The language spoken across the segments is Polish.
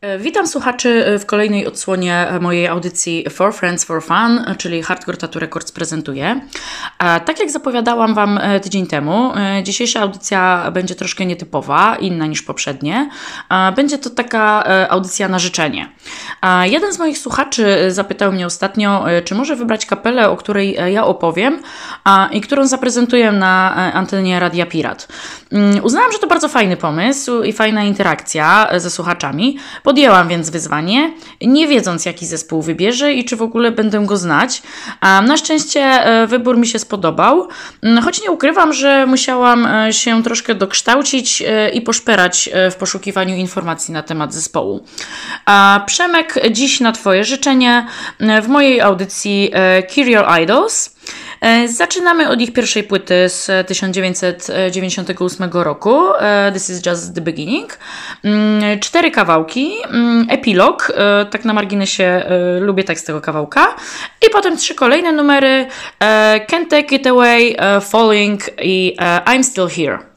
E, Witam słuchaczy w kolejnej odsłonie mojej audycji For Friends for Fun, czyli Hardcore Tattoo Records prezentuje. Tak jak zapowiadałam Wam e, tydzień temu, e, dzisiejsza audycja będzie troszkę nietypowa, inna niż poprzednie. Będzie to taka e, audycja na życzenie. Jeden z moich słuchaczy zapytał mnie ostatnio, e, czy może wybrać kapelę, o której e, ja opowiem i którą zaprezentuję na e, antenie Radia Pirat. Mm, Uznałam, że to bardzo fajny pomysł i fajna interakcja e, ze słuchaczami. Podjęłam więc wyzwanie, nie wiedząc jaki zespół wybierze i czy w ogóle będę go znać. A na szczęście e, wybór mi się spodobał, Mm, choć nie ukrywam, że musiałam e, się troszkę dokształcić e, i poszperać w poszukiwaniu informacji na temat zespołu. A Przemek, dziś na Twoje życzenie w mojej audycji Your Idols. E, Zaczynamy od ich pierwszej płyty z 1998 roku. e, This is just the beginning. Mm, Cztery kawałki, mm, epilog, e, tak na marginesie lubię tekst tego kawałka. I potem trzy kolejne numery Can't Take It Away, Falling i I'm Still Here.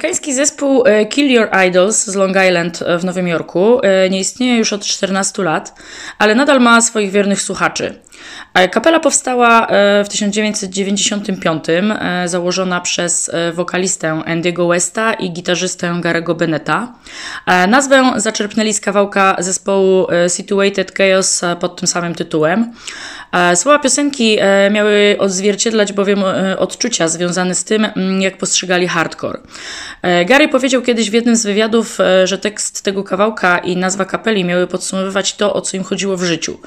Amerykański zespół e, Kill Your Idols z Long Island e, w Nowym Jorku e, nie istnieje już od 14 lat, ale nadal ma swoich wiernych słuchaczy. Kapela powstała w 1995, założona przez wokalistę Andy'ego Westa i gitarzystę Garego Beneta. Nazwę zaczerpnęli z kawałka zespołu Situated Chaos pod tym samym tytułem. Słowa piosenki miały odzwierciedlać bowiem odczucia związane z tym, mm, jak postrzegali hardcore. E, Gary powiedział kiedyś w jednym z wywiadów, e, że tekst tego kawałka i nazwa kapeli miały podsumowywać to, o co im chodziło w życiu.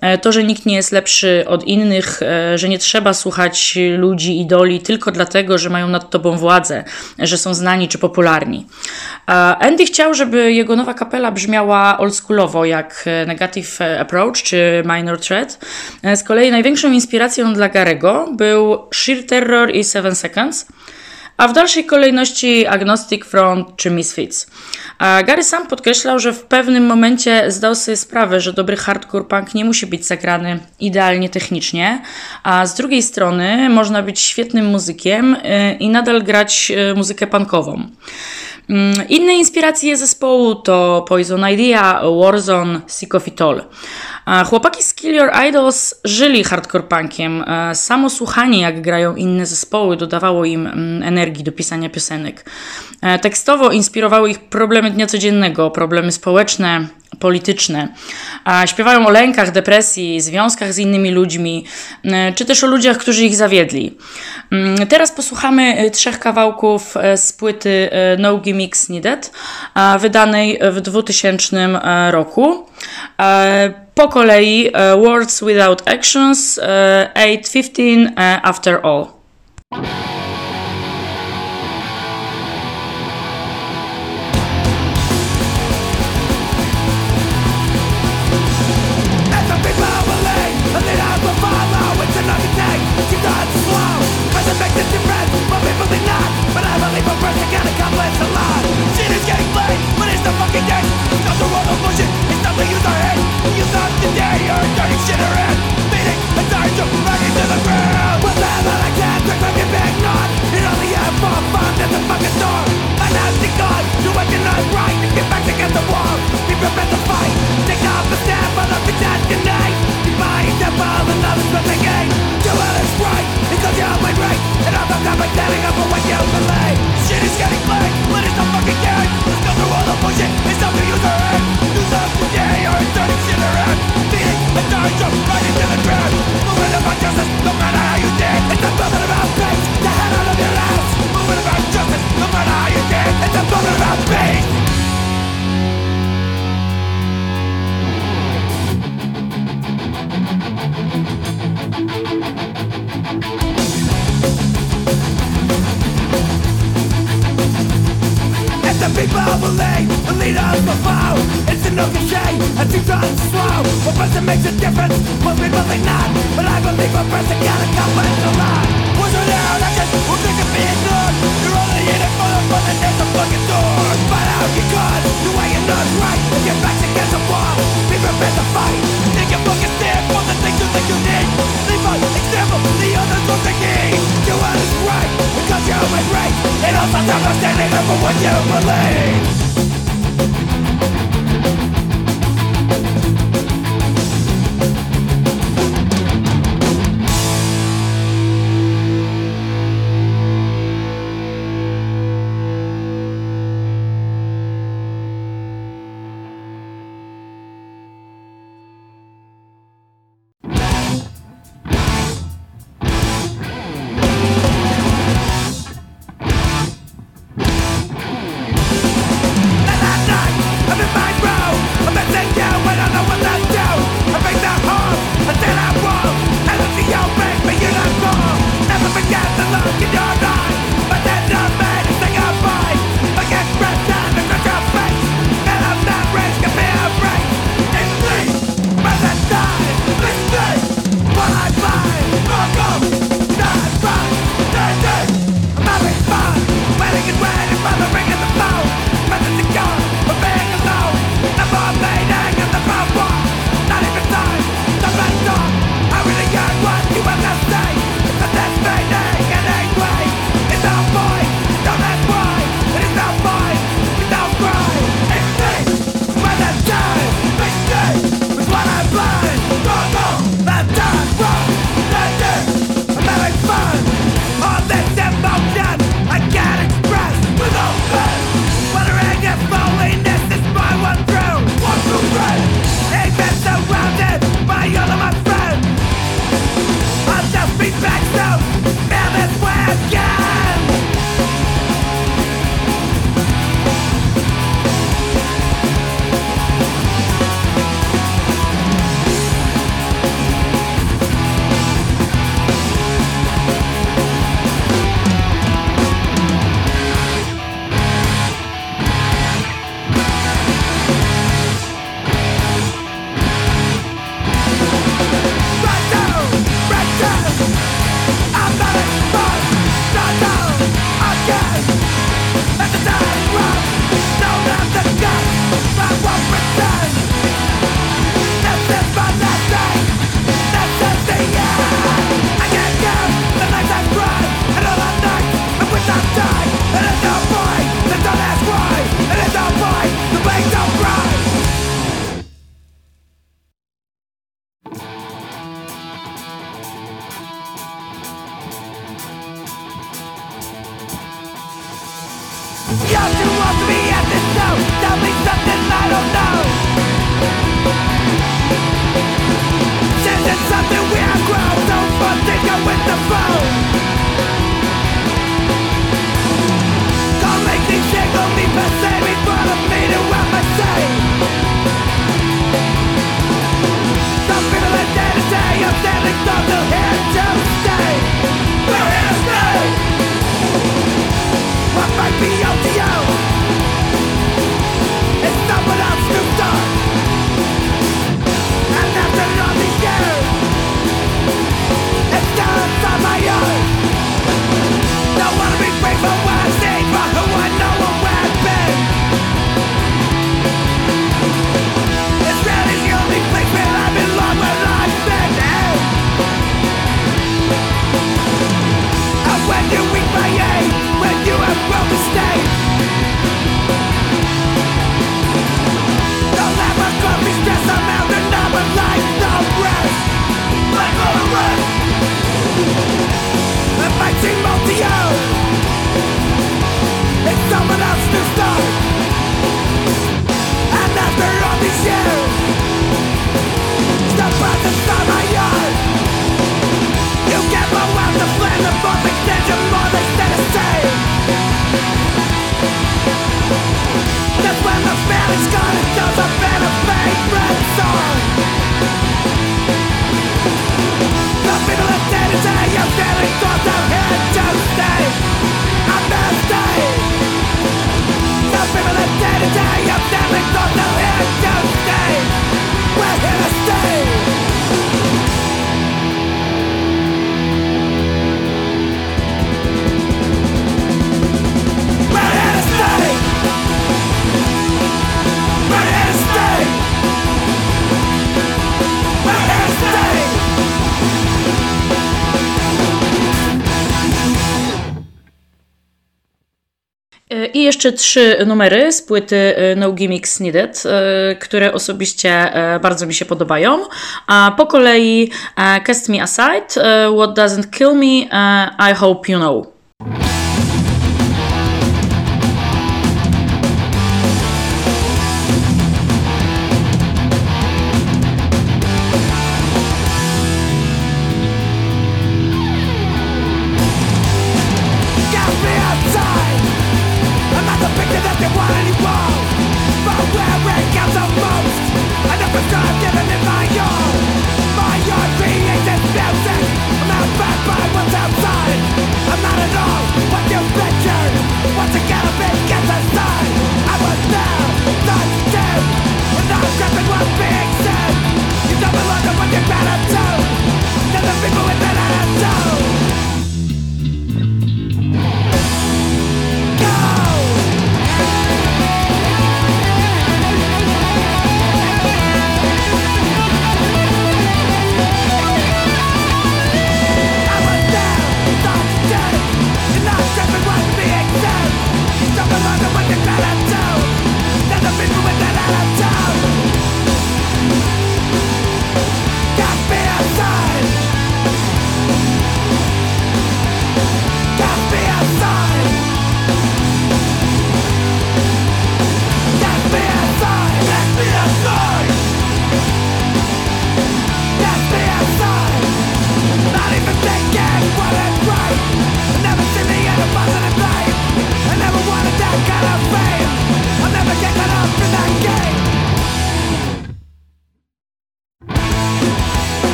E, to, że nikt nie jest lepszy od innych, że nie trzeba słuchać ludzi, idoli tylko dlatego, że mają nad tobą władzę, że są znani czy popularni. Andy chciał, żeby jego nowa kapela brzmiała oldschoolowo, jak Negative Approach czy Minor Threat. Z kolei największą inspiracją dla Garego był Sheer Terror i Seven Seconds a w dalszej kolejności Agnostic Front czy Misfits. A Gary sam podkreślał, że w pewnym momencie zdał sobie sprawę, że dobry hardcore punk nie musi być zagrany idealnie technicznie, a z drugiej strony można być świetnym muzykiem y, i nadal grać y, muzykę punkową. Mm, inne inspiracje zespołu to Poison Idea, Warzone, Sick of It All. Chłopaki z Kill Your Idols żyli hardcore punkiem. E, samo słuchanie, jak grają inne zespoły, dodawało im mm, energii do pisania piosenek. E, tekstowo inspirowały ich problemy dnia codziennego, problemy społeczne, polityczne. Śpiewają o lękach, depresji, związkach z innymi ludźmi, e, czy też o ludziach, którzy ich zawiedli. Mm, teraz posłuchamy trzech kawałków z płyty No Gimmicks Needed, wydanej w 2000 roku. Po kolei Words Without Actions, uh, 8.15 uh, After All. you thought today you're a dirty shitter and beating a to the ground. I jeszcze trzy numery z płyty y, No Gimmicks Needed, y, które osobiście y, bardzo mi się podobają. A po kolei Cast Me Aside, What Doesn't Kill Me, I Hope You Know.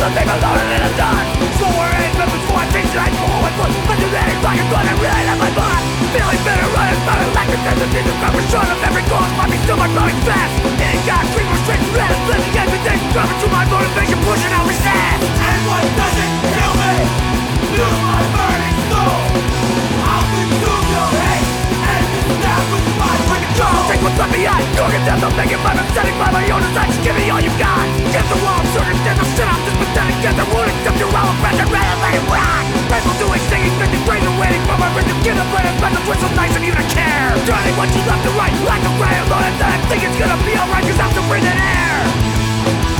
the thing alone and in the So we're in, but before I think that I know what was But you let it really let my mind Feeling bitter, running, smelling like a sense of Jesus of every cause, might be still my growing fast. In God's dream, restricted, let us live again Everything's my motivation, pushing out resist And what doesn't kill me, fuels my burning soul. I'll consume your head. I bring control, take what's left behind Your death, I'm making my setting by my own designs Give me all you got Get the wrong circumstance, I'm shit, I'm pathetic Get the wound, accept your own oppression, rather let it rock People doing singing, fifty grades and waiting for my rhythm Get a blade and bend the so nice and you don't care Turning what you left to right, like a riot, loaded That I think it's gonna be alright, cause I'm still breathing air.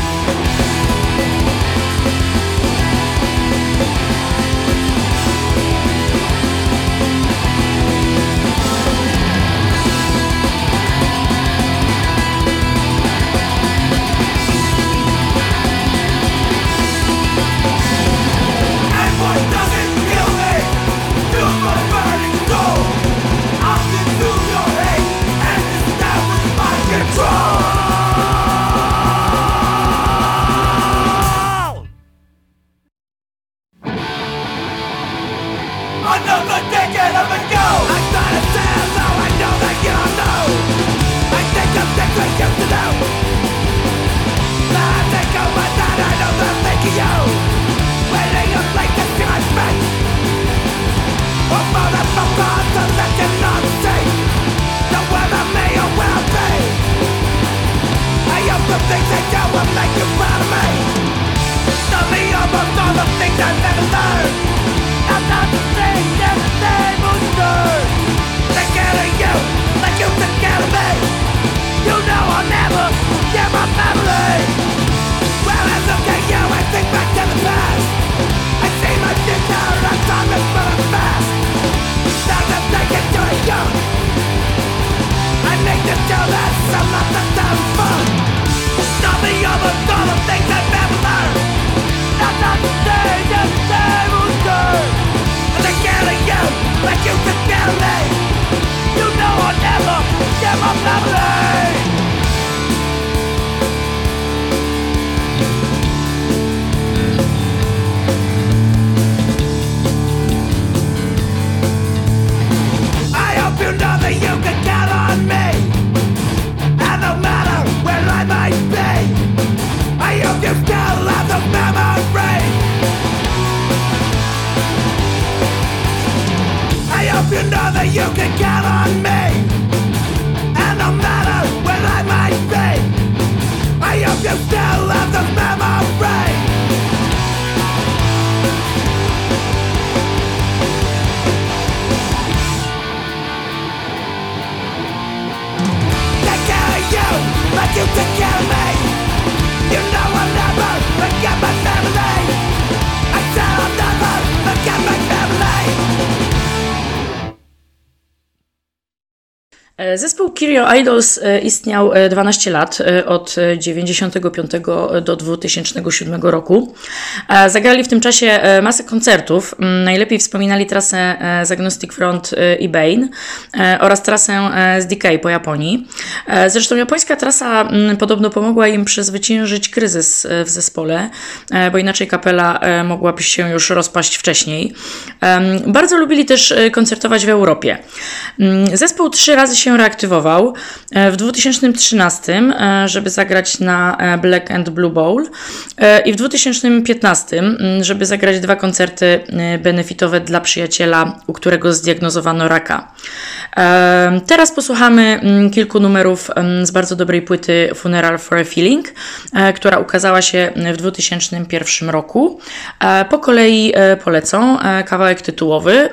Kirio Idols e, istniał e, 12 lat, e, od e, 95 do 2007 roku. E, Zagrali w tym czasie e, masę koncertów. Mm, Najlepiej wspominali trasę e, z Agnostic Front e, i Bane e, oraz trasę e, z Decay po Japonii. E, Zresztą japońska trasa mm, podobno pomogła im przezwyciężyć kryzys e, w zespole, e, bo inaczej kapela e, mogłaby się już rozpaść wcześniej. Bardzo lubili też e, koncertować w Europie. Mm, Zespół trzy razy się reaktywował. E, W 2013, e, żeby zagrać na e, Black and Blue Bowl i w 2015, mm, żeby zagrać dwa koncerty benefitowe dla przyjaciela, u którego zdiagnozowano raka. Teraz posłuchamy kilku numerów z bardzo dobrej płyty Funeral for a Feeling, która ukazała się w 2001 roku. Po kolei polecą kawałek tytułowy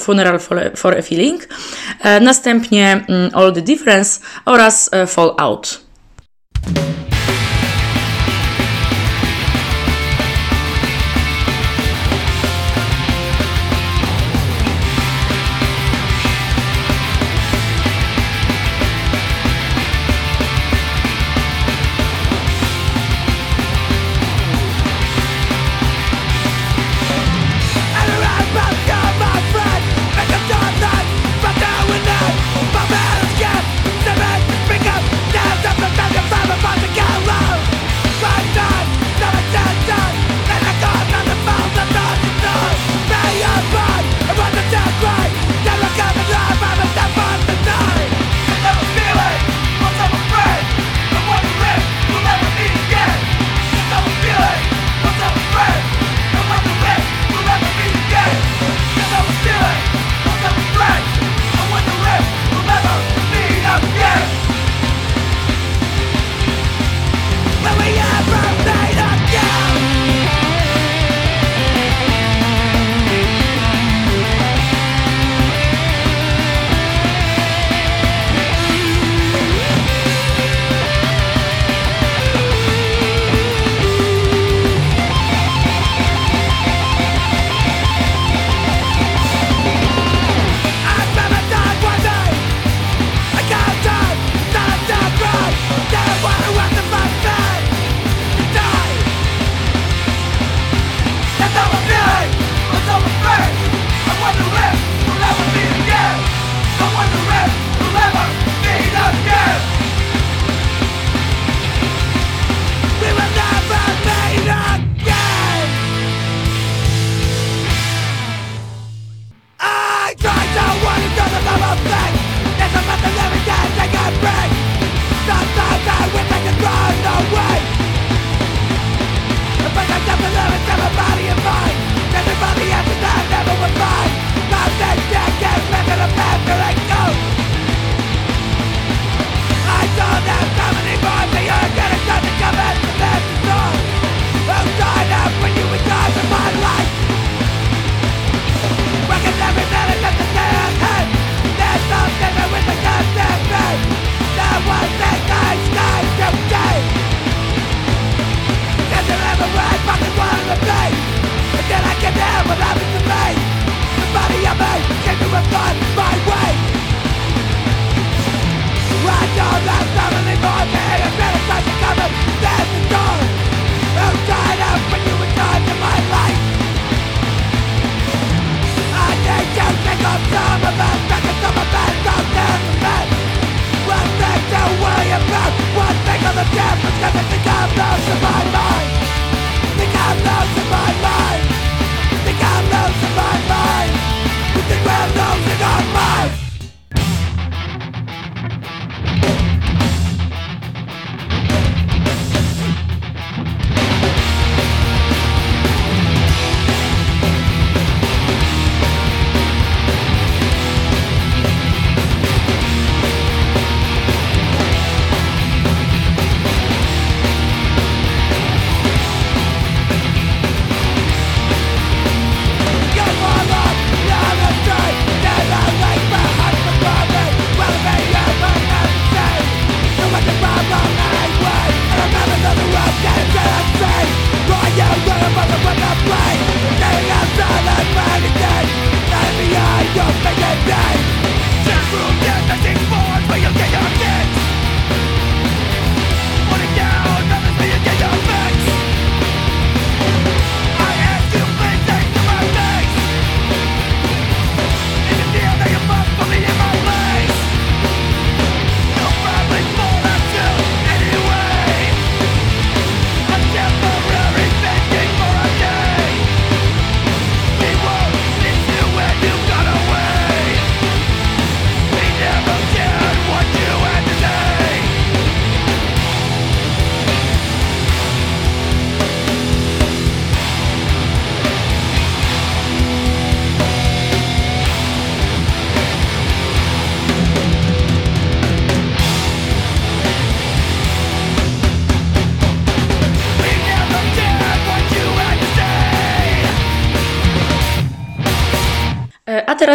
Funeral for, a Feeling, następnie All the Difference oraz e,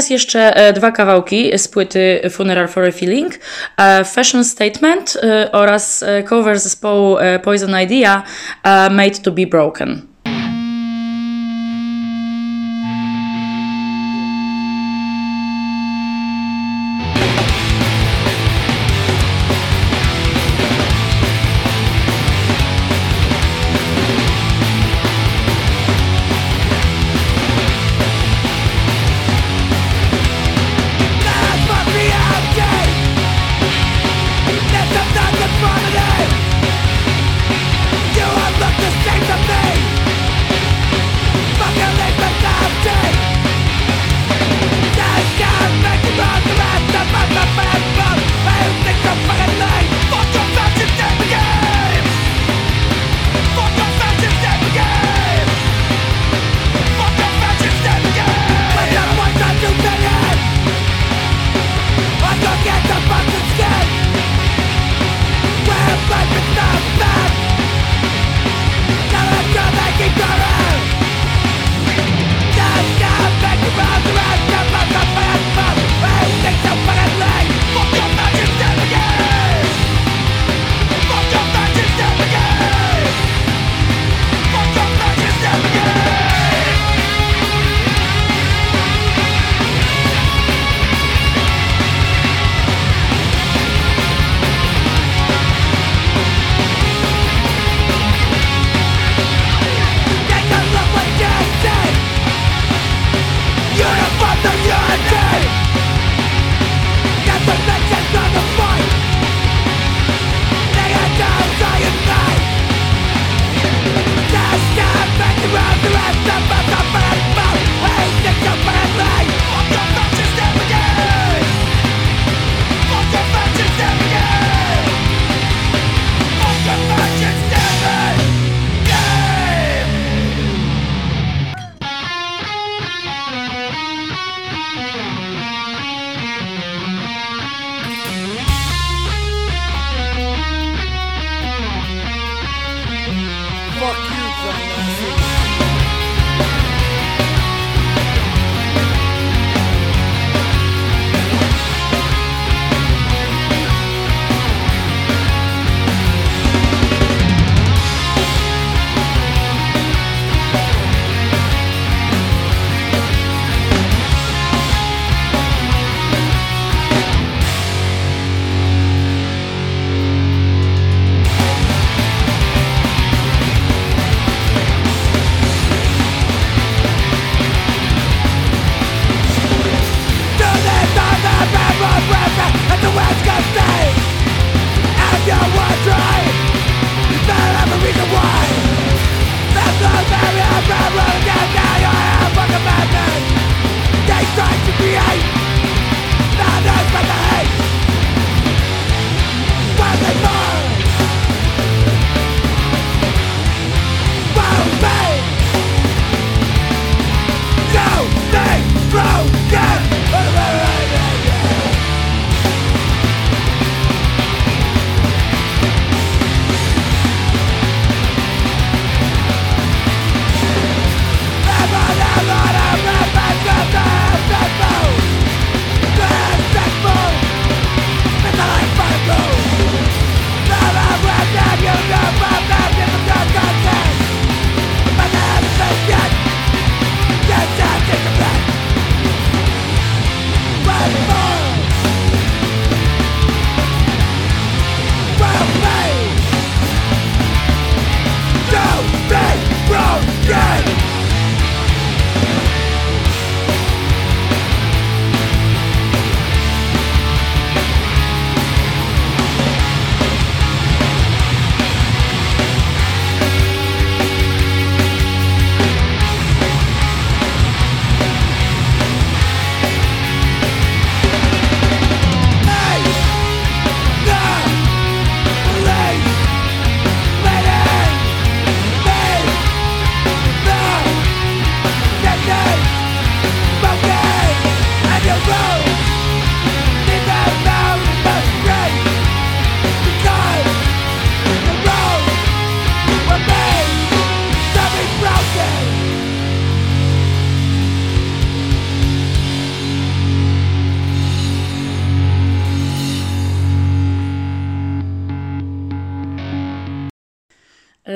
teraz jeszcze e, dwa kawałki z płyty Funeral for a Feeling. E, Fashion Statement e, oraz cover zespołu Poison Idea Made to be Broken.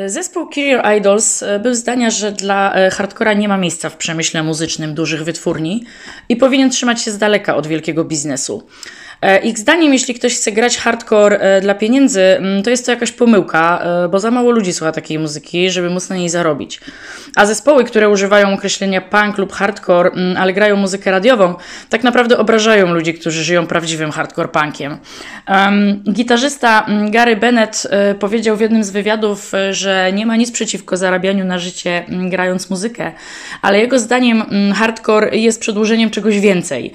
Zespół Career Idols e, był zdania, że dla e, hardcora nie ma miejsca w przemyśle muzycznym dużych wytwórni i powinien trzymać się z daleka od wielkiego biznesu. E, ich zdaniem, jeśli ktoś chce grać hardcore e, dla pieniędzy, mm, to jest to jakaś pomyłka, e, bo za mało ludzi słucha takiej muzyki, żeby móc na niej zarobić. A zespoły, które używają określenia punk lub hardcore, mm, ale grają muzykę radiową, tak naprawdę obrażają ludzi, którzy żyją prawdziwym hardcore punkiem. Gitarzysta mm, Gary Bennett powiedział w jednym z wywiadów, że nie ma nic przeciwko zarabianiu na życie grając muzykę, ale jego zdaniem hardcore jest przedłużeniem czegoś więcej.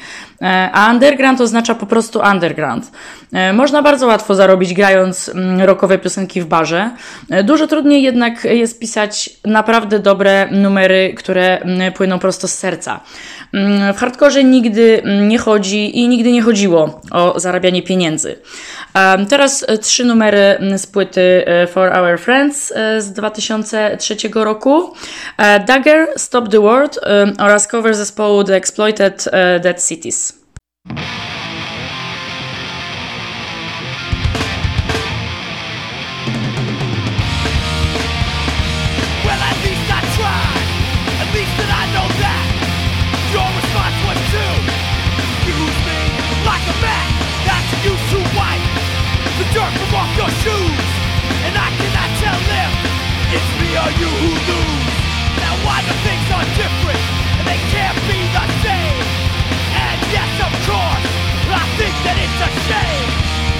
A underground oznacza po prostu prostu underground. E, można bardzo łatwo zarobić grając mm, rockowe piosenki w barze. E, dużo trudniej jednak jest pisać naprawdę dobre numery, które mm, płyną prosto z serca. Mm, w hardkorze nigdy nie chodzi i nigdy nie chodziło o zarabianie pieniędzy. E, teraz trzy numery z płyty For Our Friends z 2003 roku. Dagger, Stop the World oraz cover zespołu The Exploited Dead Cities. are you who lose. Now why the things are different and they can't be the same. And yes, of course, I think that it's a shame.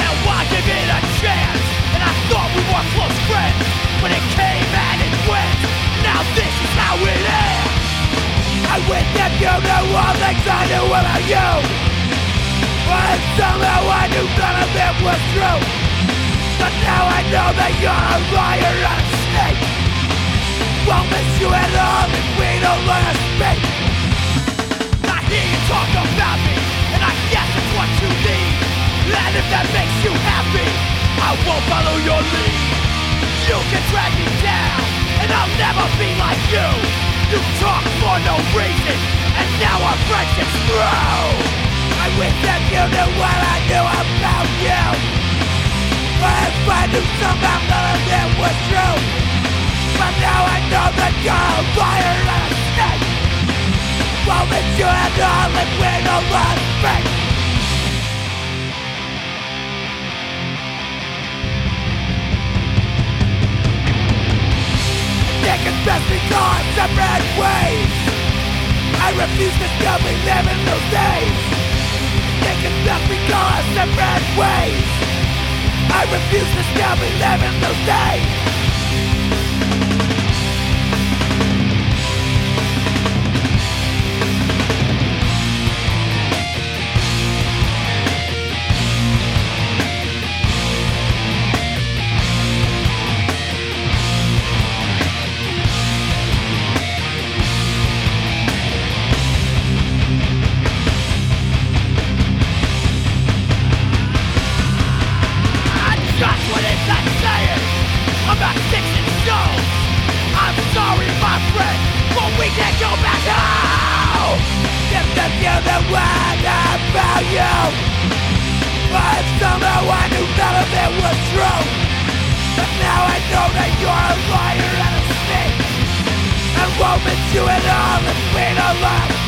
Now why give it a chance? And I thought we were close friends, but it came and it went. Now this is how it ends. I wish that you knew all things I knew about you. But somehow I knew none of it was true. But now I know that you're a liar and a snake. Won't miss you at all if we don't learn to speak I hear you talk about me And I guess it's what you need. And if that makes you happy I won't follow your lead. You can drag me down And I'll never be like you. You talk for no reason and now our friendship's through I wish that you knew what I knew about you. But if I knew somehow none of it was true But now I know that you're a liar and a snake. Well, that you and all and we no love fake Think it's best we go our separate ways I refuse to still be living those days. Thinking that we go our separate ways I refuse to still be living those days You and all the speed of light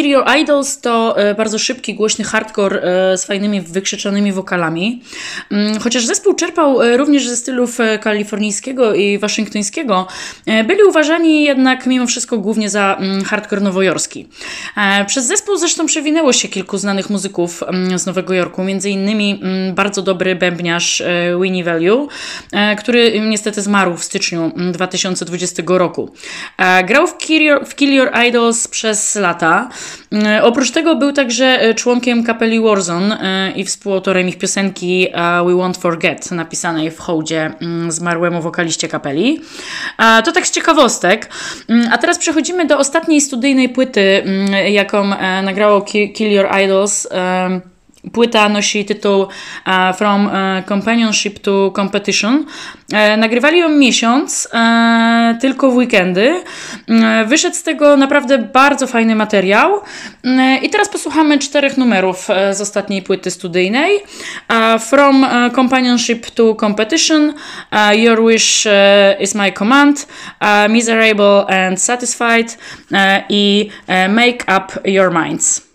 Muzyka Kirio Idols to e, bardzo szybki, głośny hardcore e, z fajnymi, wykrzyczanymi wokalami. Mm, chociaż zespół czerpał e, również ze stylów kalifornijskiego i waszyngtońskiego, byli uważani jednak mimo wszystko głównie za mm, hardcore nowojorski. Przez zespół zresztą przewinęło się kilku znanych muzyków mm, z Nowego Jorku, innymi bardzo dobry bębniarz Winnie Value, który niestety zmarł w styczniu 2020 roku. Grał w w Kill Your Idols przez lata. E, oprócz tego był także e, członkiem kapeli Warzone e, i współautorem ich piosenki We Won't Forget, napisanej w hołdzie mm, zmarłemu wokaliście kapeli. To tak z ciekawostek. Mm, a teraz przechodzimy do ostatniej studyjnej płyty, mm, jaką nagrało Kill Your Idols. Płyta nosi tytuł uh, From uh, Companionship to Competition. E, nagrywali ją miesiąc, e, tylko w weekendy. E, wyszedł z tego naprawdę bardzo fajny materiał. I teraz posłuchamy czterech numerów z ostatniej płyty studyjnej. From Companionship to Competition, Your Wish is My Command, Miserable and Satisfied i Make Up Your Minds.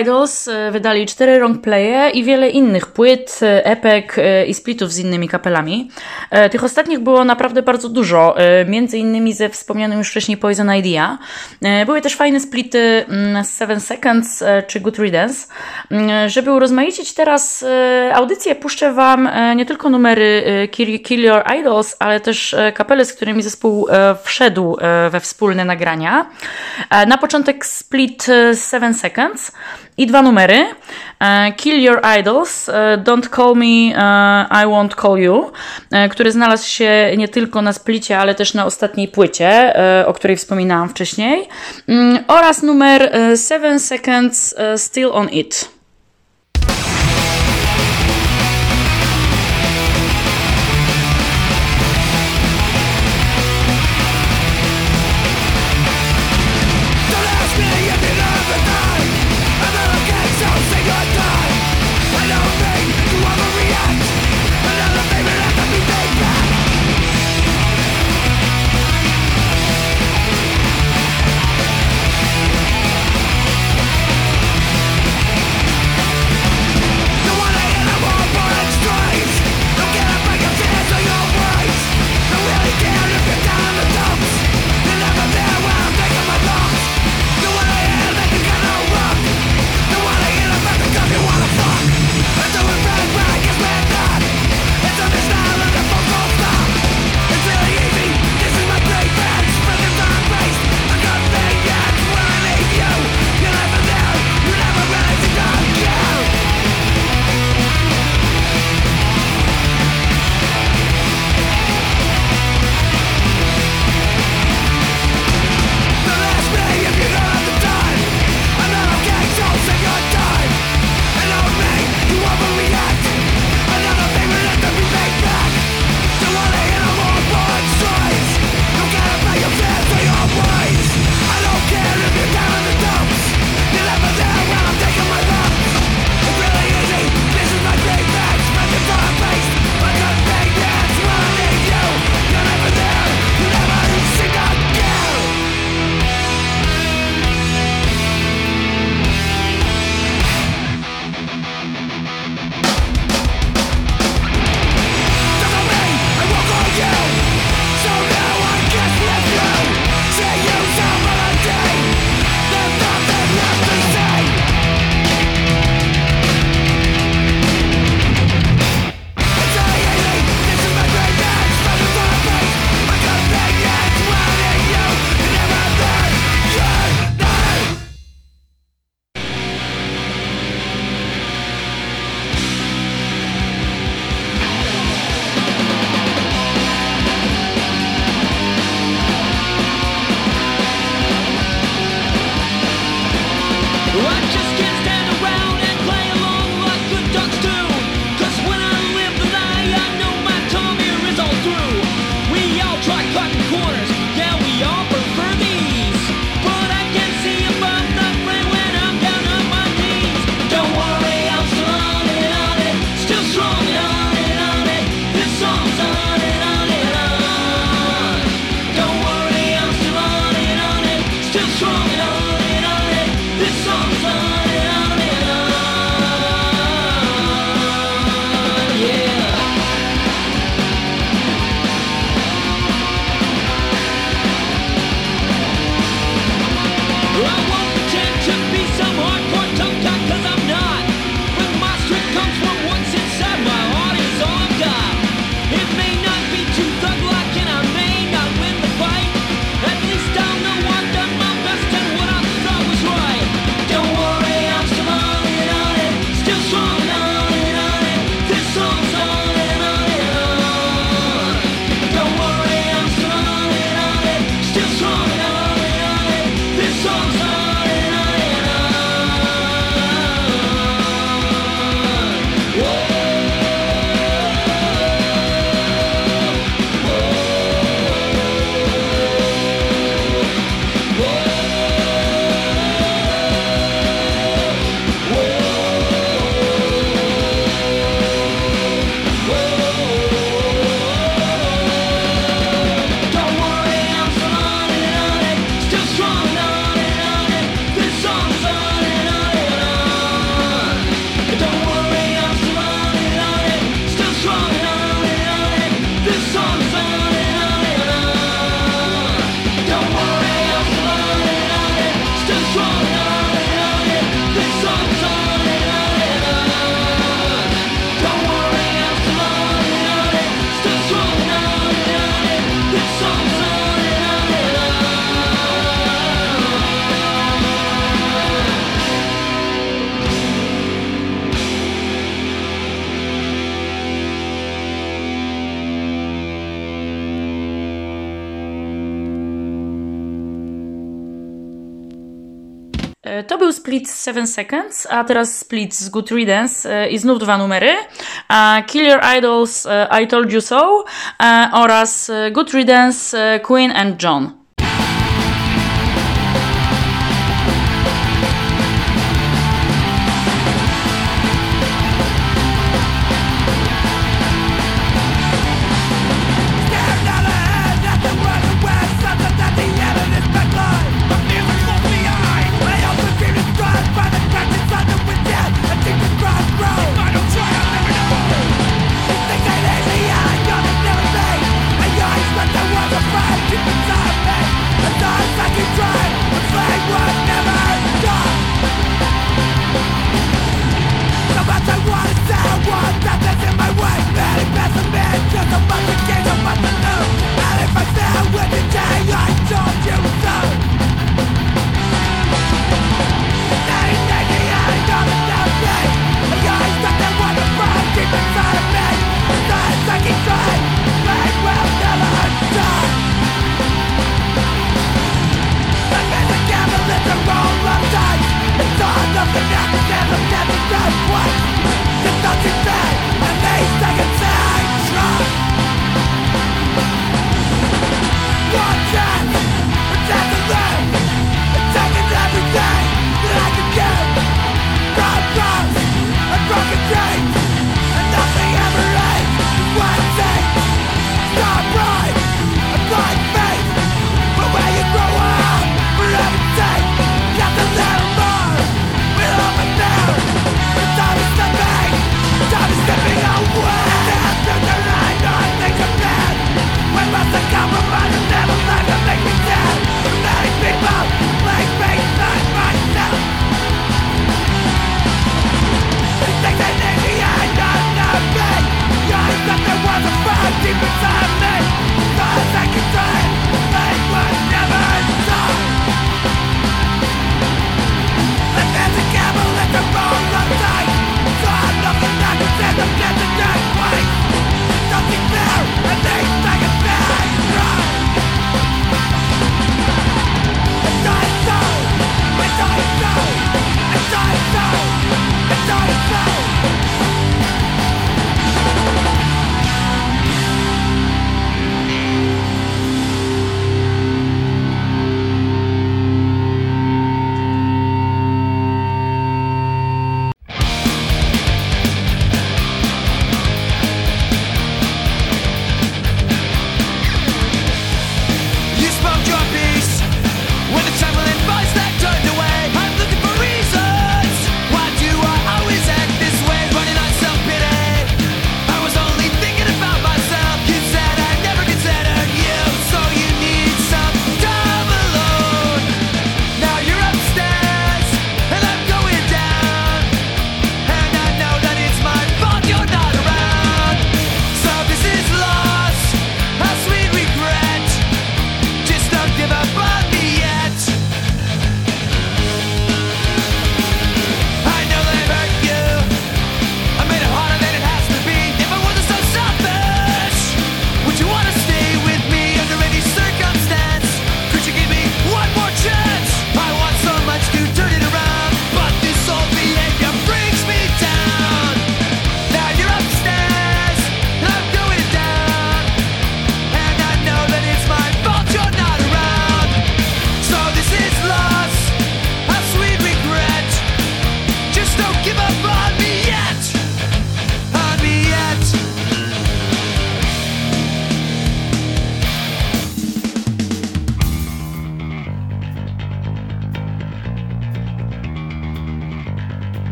Idols e, wydali cztery playe i wiele innych płyt, e, epek i splitów z innymi kapelami. Tych ostatnich było naprawdę bardzo dużo, między innymi ze wspomnianym już wcześniej Poison Idea. Były też fajne splity mm, z Seven Seconds czy Good Riddance. Mm, żeby urozmaicić teraz audycję, puszczę Wam nie tylko numery Kill Your Idols, ale też kapele, z którymi zespół wszedł we wspólne nagrania. Na początek split Seven Seconds i dwa numery. E, Kill Your Idols, e, Don't Call Me, e, I Won't Call You, który znalazł się nie tylko na splicie, ale też na ostatniej płycie, o której wspominałam wcześniej. Mm, oraz numer Seven Seconds, Still On It. Split z 7 Seconds, a teraz split z Good Riddance e, i znów dwa numery. Kill Your Idols, I Told You So oraz Good Riddance, Queen and John.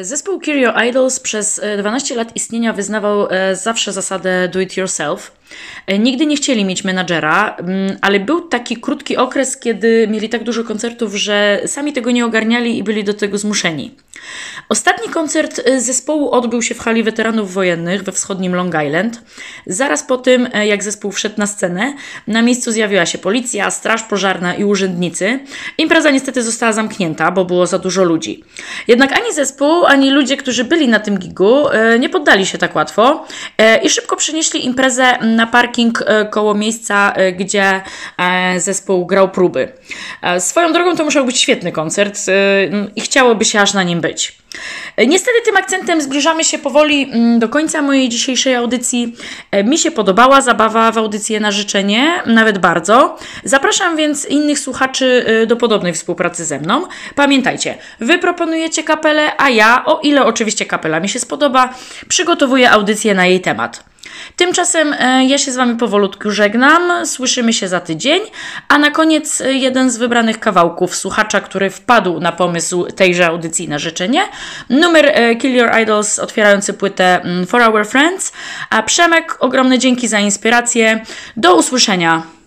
Zespół Curio Idols przez e, 12 lat istnienia wyznawał e, zawsze zasadę do it yourself. E, Nigdy nie chcieli mieć menadżera, mm, ale był taki krótki okres, kiedy mieli tak dużo koncertów, że sami tego nie ogarniali i byli do tego zmuszeni. Ostatni koncert e, zespołu odbył się w hali weteranów wojennych we wschodnim Long Island. Zaraz po tym, e, jak zespół wszedł na scenę, na miejscu zjawiła się policja, straż pożarna i urzędnicy. Impreza niestety została zamknięta, bo było za dużo ludzi. Jednak ani zespół, ani ludzie, którzy byli na tym gigu, e, nie poddali się tak łatwo e, i szybko przenieśli imprezę na parking koło miejsca, gdzie zespół grał próby. Swoją drogą to musiał być świetny koncert i chciałoby się aż na nim być. E, Niestety tym akcentem zbliżamy się powoli mm, do końca mojej dzisiejszej audycji. E, Mi się podobała zabawa w audycję na życzenie, nawet bardzo. Zapraszam więc innych słuchaczy e, do podobnej współpracy ze mną. Pamiętajcie, wy proponujecie kapelę, a ja, o ile oczywiście kapela mi się spodoba, przygotowuję audycję na jej temat. Tymczasem e, ja się z Wami powolutku żegnam, słyszymy się za tydzień, a na koniec e, jeden z wybranych kawałków słuchacza, który wpadł na pomysł tejże audycji na życzenie. Numer e, Kill Your Idols otwierający płytę mm, For Our Friends, a Przemek ogromne dzięki za inspirację. Do usłyszenia!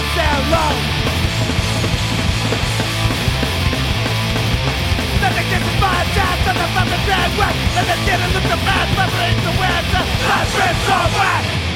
Let's Nothing gets from the dead look the bad, but it's the weather. My are